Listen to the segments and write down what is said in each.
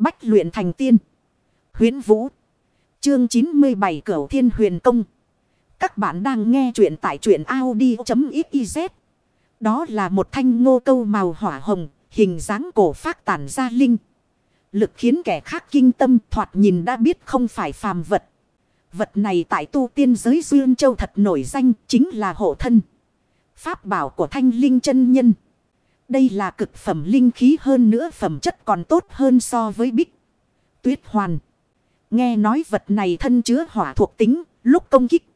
Bách luyện thành tiên. Huyến Vũ. Chương 97 Cửu Thiên Huyền Công. Các bạn đang nghe truyện tại truyện Audi.xyz. Đó là một thanh ngô câu màu hỏa hồng, hình dáng cổ phát tản ra linh. Lực khiến kẻ khác kinh tâm thoạt nhìn đã biết không phải phàm vật. Vật này tại tu tiên giới Duyên Châu thật nổi danh chính là hộ thân. Pháp bảo của thanh linh chân nhân. Đây là cực phẩm linh khí hơn nữa phẩm chất còn tốt hơn so với bích. Tuyết hoàn. Nghe nói vật này thân chứa hỏa thuộc tính, lúc công kích.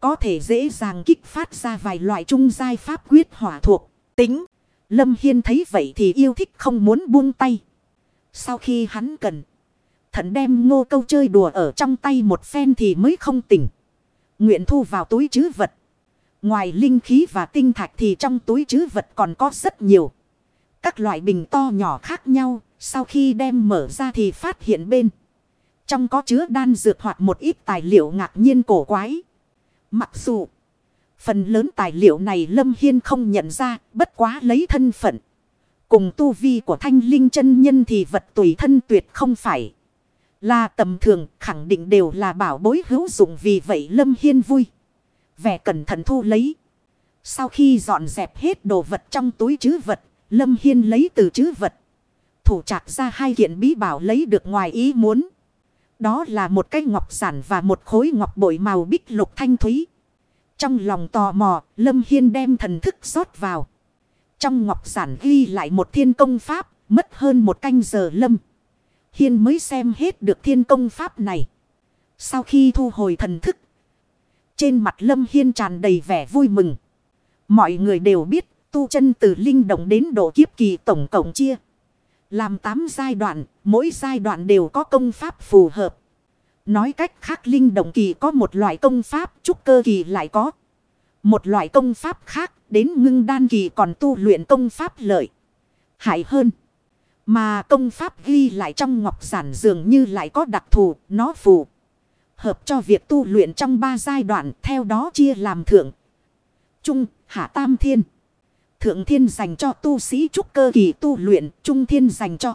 Có thể dễ dàng kích phát ra vài loại trung giai pháp quyết hỏa thuộc tính. Lâm Hiên thấy vậy thì yêu thích không muốn buông tay. Sau khi hắn cần. Thận đem ngô câu chơi đùa ở trong tay một phen thì mới không tỉnh. Nguyện thu vào túi chứ vật. Ngoài linh khí và tinh thạch thì trong túi chứ vật còn có rất nhiều. Các loại bình to nhỏ khác nhau. Sau khi đem mở ra thì phát hiện bên. Trong có chứa đan dược hoặc một ít tài liệu ngạc nhiên cổ quái. Mặc dù phần lớn tài liệu này Lâm Hiên không nhận ra, bất quá lấy thân phận. Cùng tu vi của thanh linh chân nhân thì vật tùy thân tuyệt không phải. Là tầm thường, khẳng định đều là bảo bối hữu dụng vì vậy Lâm Hiên vui. Vẻ cẩn thận thu lấy. Sau khi dọn dẹp hết đồ vật trong túi chứ vật, Lâm Hiên lấy từ chứ vật. Thủ trạc ra hai kiện bí bảo lấy được ngoài ý muốn. Đó là một cái ngọc giản và một khối ngọc bội màu bích lục thanh thúy. Trong lòng tò mò, Lâm Hiên đem thần thức rót vào. Trong ngọc giản ghi lại một thiên công pháp, mất hơn một canh giờ Lâm. Hiên mới xem hết được thiên công pháp này. Sau khi thu hồi thần thức, trên mặt Lâm Hiên tràn đầy vẻ vui mừng. Mọi người đều biết, tu chân từ linh động đến độ kiếp kỳ tổng cộng chia. Làm 8 giai đoạn, mỗi giai đoạn đều có công pháp phù hợp. Nói cách khác linh động kỳ có một loại công pháp, trúc cơ kỳ lại có. Một loại công pháp khác, đến ngưng đan kỳ còn tu luyện công pháp lợi. Hại hơn. Mà công pháp ghi lại trong ngọc giản dường như lại có đặc thù, nó phù. Hợp cho việc tu luyện trong ba giai đoạn, theo đó chia làm thượng. Trung, hạ tam thiên. Thượng thiên dành cho tu sĩ trúc cơ kỳ tu luyện, trung thiên dành cho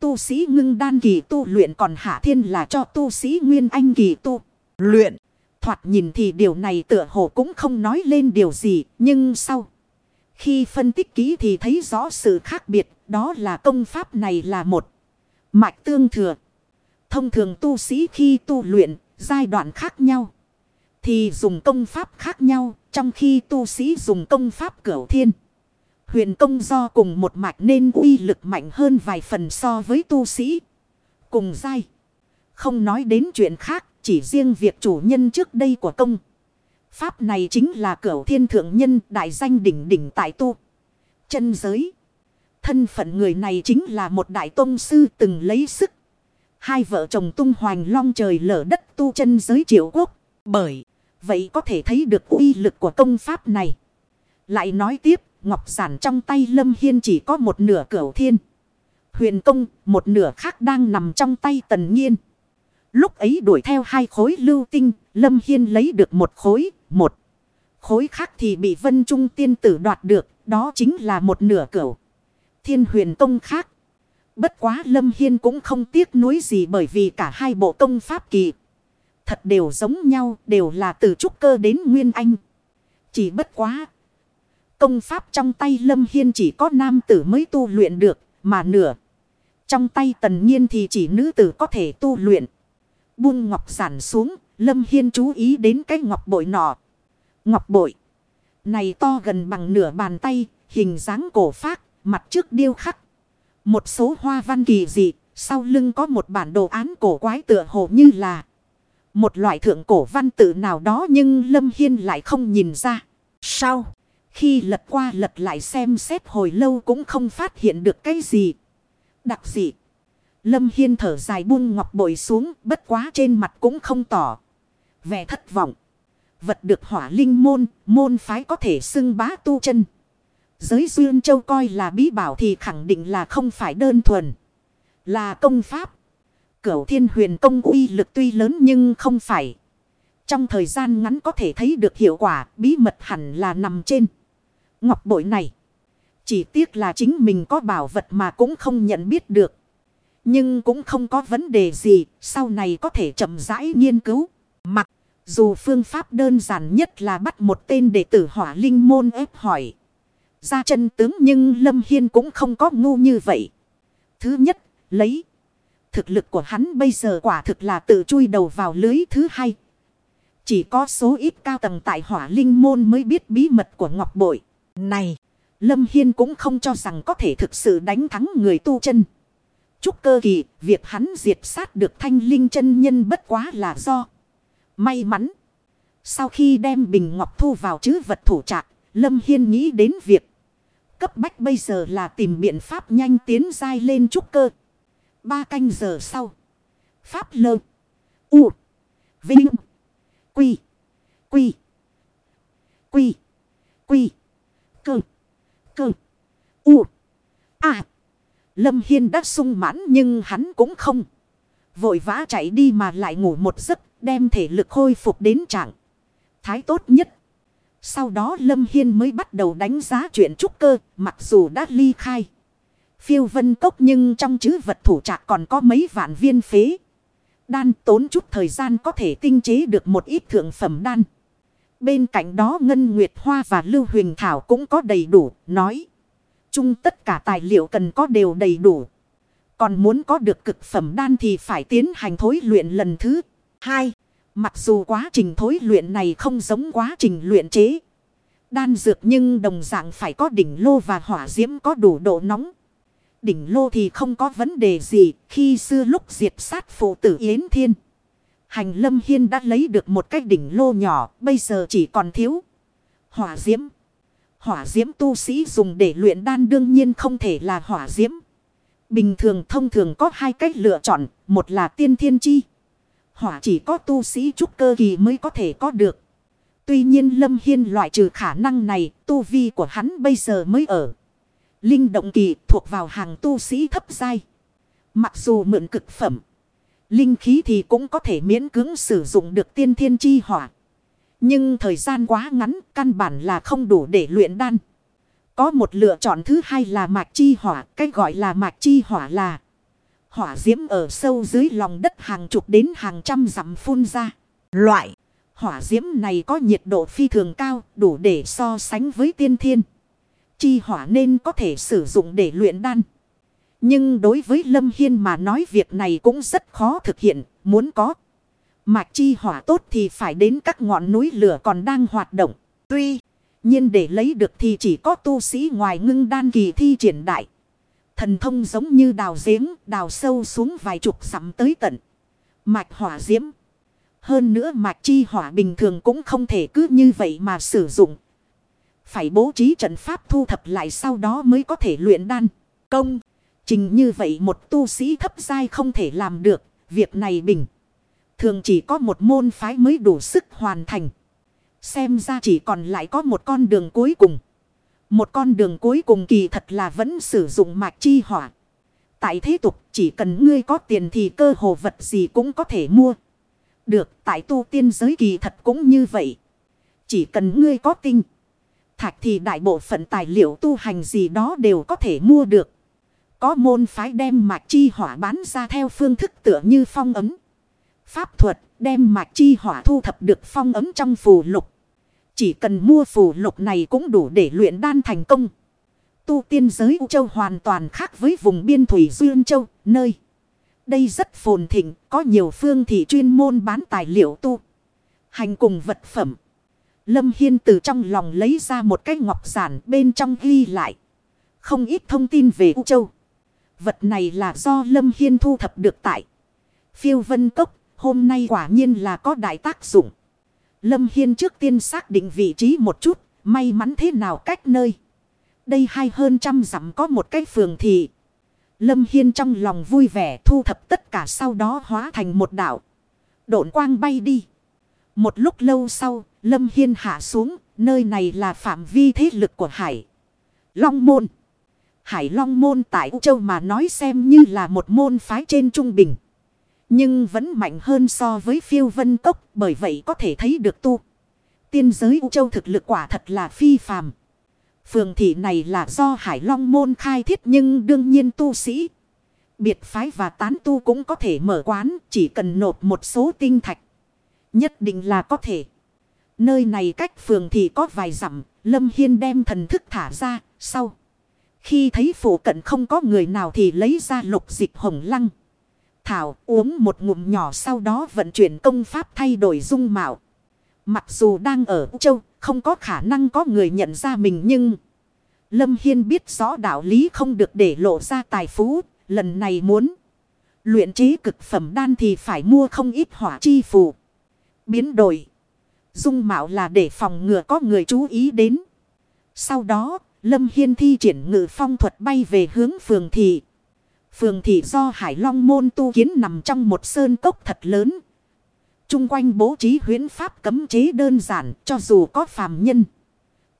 tu sĩ ngưng đan kỳ tu luyện còn hạ thiên là cho tu sĩ nguyên anh kỳ tu luyện. Thoạt nhìn thì điều này tựa hồ cũng không nói lên điều gì, nhưng sau. Khi phân tích kỹ thì thấy rõ sự khác biệt, đó là công pháp này là một mạch tương thừa. Thông thường tu sĩ khi tu luyện, giai đoạn khác nhau. Thì dùng công pháp khác nhau, trong khi tu sĩ dùng công pháp cửu thiên. Huyền công do cùng một mạch nên uy lực mạnh hơn vài phần so với tu sĩ. Cùng giai. Không nói đến chuyện khác, chỉ riêng việc chủ nhân trước đây của công. Pháp này chính là cửu thiên thượng nhân đại danh đỉnh đỉnh tại tu. Chân giới. Thân phận người này chính là một đại tôn sư từng lấy sức. Hai vợ chồng tung hoành long trời lở đất tu chân giới triệu quốc. Bởi vậy có thể thấy được uy lực của công pháp này. Lại nói tiếp Ngọc giản trong tay Lâm Hiên chỉ có một nửa cửu thiên. Huyền công, một nửa khác đang nằm trong tay tần nhiên. Lúc ấy đuổi theo hai khối lưu tinh, Lâm Hiên lấy được một khối, một khối khác thì bị Vân Trung tiên tử đoạt được, đó chính là một nửa cửu. Thiên huyền công khác. Bất quá Lâm Hiên cũng không tiếc nuối gì bởi vì cả hai bộ công pháp kỳ. Thật đều giống nhau, đều là từ trúc cơ đến nguyên anh. Chỉ bất quá. Công pháp trong tay Lâm Hiên chỉ có nam tử mới tu luyện được, mà nửa. Trong tay tần nhiên thì chỉ nữ tử có thể tu luyện. Buông ngọc giản xuống, Lâm Hiên chú ý đến cái ngọc bội nọ. Ngọc bội. Này to gần bằng nửa bàn tay, hình dáng cổ phác, mặt trước điêu khắc. Một số hoa văn kỳ dị, sau lưng có một bản đồ án cổ quái tựa hồ như là một loại thượng cổ văn tự nào đó nhưng Lâm Hiên lại không nhìn ra. Sau Khi lật qua lật lại xem xét hồi lâu cũng không phát hiện được cái gì. Đặc dị. Lâm Hiên thở dài buông ngọc bội xuống bất quá trên mặt cũng không tỏ. Vẻ thất vọng. Vật được hỏa linh môn, môn phái có thể xưng bá tu chân. Giới duyên châu coi là bí bảo thì khẳng định là không phải đơn thuần. Là công pháp. Cửu thiên huyền công uy lực tuy lớn nhưng không phải. Trong thời gian ngắn có thể thấy được hiệu quả bí mật hẳn là nằm trên. Ngọc bội này. Chỉ tiếc là chính mình có bảo vật mà cũng không nhận biết được. Nhưng cũng không có vấn đề gì, sau này có thể chậm rãi nghiên cứu. Mặc dù phương pháp đơn giản nhất là bắt một tên đệ tử hỏa linh môn ép hỏi. Ra chân tướng nhưng Lâm Hiên cũng không có ngu như vậy. Thứ nhất, lấy. Thực lực của hắn bây giờ quả thực là tự chui đầu vào lưới thứ hai. Chỉ có số ít cao tầng tại hỏa linh môn mới biết bí mật của ngọc bội. Này, Lâm Hiên cũng không cho rằng có thể thực sự đánh thắng người tu chân. Chúc cơ kỳ, việc hắn diệt sát được thanh linh chân nhân bất quá là do may mắn. Sau khi đem bình ngọc thu vào chứ vật thủ trạc, Lâm Hiên nghĩ đến việc cấp bách bây giờ là tìm biện pháp nhanh tiến dai lên trúc cơ. Ba canh giờ sau. Pháp lơ. U. Vinh. Quy. Quy. Quy. Quy. Cơ. Cơ. U. À. Lâm Hiên đã sung mãn nhưng hắn cũng không. Vội vã chạy đi mà lại ngủ một giấc, đem thể lực khôi phục đến trạng. Thái tốt nhất. Sau đó Lâm Hiên mới bắt đầu đánh giá chuyện trúc cơ mặc dù đã ly khai. Phiêu vân cốc nhưng trong chữ vật thủ trạc còn có mấy vạn viên phế. Đan tốn chút thời gian có thể tinh chế được một ít thượng phẩm đan. Bên cạnh đó Ngân Nguyệt Hoa và Lưu Huỳnh Thảo cũng có đầy đủ, nói. Chung tất cả tài liệu cần có đều đầy đủ. Còn muốn có được cực phẩm đan thì phải tiến hành thối luyện lần thứ hai. Mặc dù quá trình thối luyện này không giống quá trình luyện chế. Đan dược nhưng đồng dạng phải có đỉnh lô và hỏa diễm có đủ độ nóng. Đỉnh lô thì không có vấn đề gì khi xưa lúc diệt sát phụ tử Yến Thiên. Hành Lâm Hiên đã lấy được một cái đỉnh lô nhỏ, bây giờ chỉ còn thiếu. Hỏa diễm. Hỏa diễm tu sĩ dùng để luyện đan đương nhiên không thể là hỏa diễm. Bình thường thông thường có hai cách lựa chọn. Một là tiên thiên chi. Hỏa chỉ có tu sĩ trúc cơ kỳ mới có thể có được. Tuy nhiên Lâm Hiên loại trừ khả năng này, tu vi của hắn bây giờ mới ở. Linh động kỳ thuộc vào hàng tu sĩ thấp dai. Mặc dù mượn cực phẩm, linh khí thì cũng có thể miễn cưỡng sử dụng được tiên thiên chi hỏa. Nhưng thời gian quá ngắn, căn bản là không đủ để luyện đan. Có một lựa chọn thứ hai là mạch chi hỏa, cái gọi là mạch chi hỏa là hỏa diễm ở sâu dưới lòng đất hàng chục đến hàng trăm dặm phun ra. Loại hỏa diễm này có nhiệt độ phi thường cao, đủ để so sánh với tiên thiên. Chi hỏa nên có thể sử dụng để luyện đan. Nhưng đối với Lâm Hiên mà nói việc này cũng rất khó thực hiện, muốn có. Mạch chi hỏa tốt thì phải đến các ngọn núi lửa còn đang hoạt động. Tuy nhiên để lấy được thì chỉ có tu sĩ ngoài ngưng đan kỳ thi triển đại. Thần thông giống như đào giếng, đào sâu xuống vài chục sắm tới tận. Mạch hỏa diễm. Hơn nữa mạch chi hỏa bình thường cũng không thể cứ như vậy mà sử dụng. Phải bố trí trận pháp thu thập lại sau đó mới có thể luyện đan. Công. Trình như vậy một tu sĩ thấp dai không thể làm được. Việc này bình. Thường chỉ có một môn phái mới đủ sức hoàn thành. Xem ra chỉ còn lại có một con đường cuối cùng. Một con đường cuối cùng kỳ thật là vẫn sử dụng mạch chi hỏa. Tại thế tục, chỉ cần ngươi có tiền thì cơ hồ vật gì cũng có thể mua. Được, tại tu tiên giới kỳ thật cũng như vậy. Chỉ cần ngươi có tinh. Thạch thì đại bộ phận tài liệu tu hành gì đó đều có thể mua được. Có môn phái đem mạch chi hỏa bán ra theo phương thức tựa như phong ấm. Pháp thuật, đem mạch chi hỏa thu thập được phong ấm trong phù lục. Chỉ cần mua phù lục này cũng đủ để luyện đan thành công. Tu tiên giới U Châu hoàn toàn khác với vùng biên thủy Duyên Châu, nơi. Đây rất phồn thịnh, có nhiều phương thị chuyên môn bán tài liệu tu. Hành cùng vật phẩm. Lâm Hiên từ trong lòng lấy ra một cái ngọc giản bên trong ghi lại. Không ít thông tin về U Châu. Vật này là do Lâm Hiên thu thập được tại. Phiêu Vân Cốc, hôm nay quả nhiên là có đại tác dụng. Lâm Hiên trước tiên xác định vị trí một chút, may mắn thế nào cách nơi. Đây hai hơn trăm dặm có một cái phường thị. Lâm Hiên trong lòng vui vẻ thu thập tất cả sau đó hóa thành một đảo. Độn quang bay đi. Một lúc lâu sau, Lâm Hiên hạ xuống, nơi này là phạm vi thế lực của Hải. Long Môn. Hải Long Môn tại U Châu mà nói xem như là một môn phái trên trung bình. Nhưng vẫn mạnh hơn so với phiêu vân cốc bởi vậy có thể thấy được tu. Tiên giới U Châu thực lực quả thật là phi phàm. Phường thị này là do Hải Long Môn khai thiết nhưng đương nhiên tu sĩ. biệt phái và tán tu cũng có thể mở quán, chỉ cần nộp một số tinh thạch. Nhất định là có thể. Nơi này cách phường thị có vài dặm, Lâm Hiên đem thần thức thả ra, sau. Khi thấy phủ cận không có người nào thì lấy ra lục dịch hồng lăng. Thảo uống một ngụm nhỏ sau đó vận chuyển công pháp thay đổi dung mạo. Mặc dù đang ở châu, không có khả năng có người nhận ra mình nhưng... Lâm Hiên biết rõ đạo lý không được để lộ ra tài phú, lần này muốn luyện chế cực phẩm đan thì phải mua không ít hỏa chi phù. Biến đổi. Dung mạo là để phòng ngừa có người chú ý đến. Sau đó, Lâm Hiên thi triển ngự phong thuật bay về hướng phường thị. Phường thị do Hải Long môn tu kiến nằm trong một sơn cốc thật lớn. Trung quanh bố trí huyến pháp cấm chế đơn giản cho dù có phàm nhân.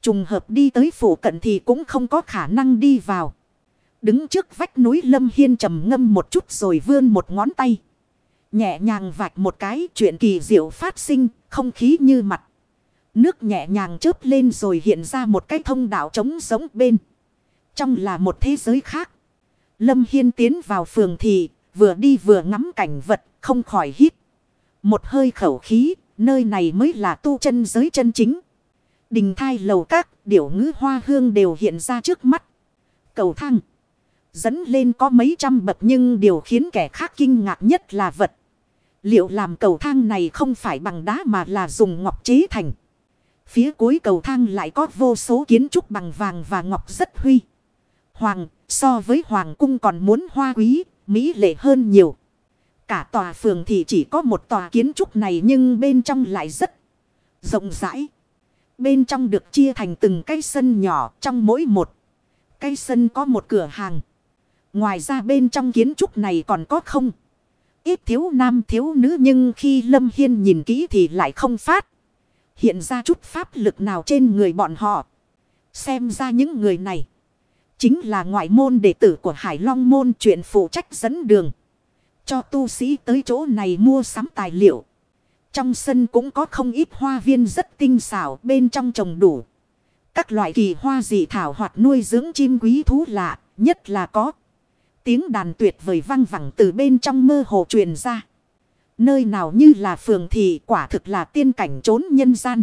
Trùng hợp đi tới phủ cận thì cũng không có khả năng đi vào. Đứng trước vách núi Lâm Hiên trầm ngâm một chút rồi vươn một ngón tay. Nhẹ nhàng vạch một cái chuyện kỳ diệu phát sinh, không khí như mặt. Nước nhẹ nhàng chớp lên rồi hiện ra một cái thông đạo trống giống bên. Trong là một thế giới khác. Lâm Hiên tiến vào phường thì vừa đi vừa ngắm cảnh vật, không khỏi hít. Một hơi khẩu khí, nơi này mới là tu chân giới chân chính. Đình thai lầu các, điểu ngữ hoa hương đều hiện ra trước mắt. Cầu thang. Dẫn lên có mấy trăm bậc nhưng điều khiến kẻ khác kinh ngạc nhất là vật. Liệu làm cầu thang này không phải bằng đá mà là dùng ngọc chế thành. Phía cuối cầu thang lại có vô số kiến trúc bằng vàng và ngọc rất huy. Hoàng, so với hoàng cung còn muốn hoa quý, mỹ lệ hơn nhiều. Cả tòa phường thì chỉ có một tòa kiến trúc này nhưng bên trong lại rất rộng rãi. Bên trong được chia thành từng cái sân nhỏ trong mỗi một. Cái sân có một cửa hàng. Ngoài ra bên trong kiến trúc này còn có không. Ít thiếu nam thiếu nữ nhưng khi Lâm Hiên nhìn kỹ thì lại không phát. Hiện ra chút pháp lực nào trên người bọn họ. Xem ra những người này. Chính là ngoại môn đệ tử của Hải Long môn chuyện phụ trách dẫn đường. Cho tu sĩ tới chỗ này mua sắm tài liệu. Trong sân cũng có không ít hoa viên rất tinh xảo bên trong trồng đủ. Các loại kỳ hoa dị thảo hoặc nuôi dưỡng chim quý thú lạ, nhất là có. Tiếng đàn tuyệt vời vang vẳng từ bên trong mơ hồ truyền ra. Nơi nào như là phường thị quả thực là tiên cảnh trốn nhân gian.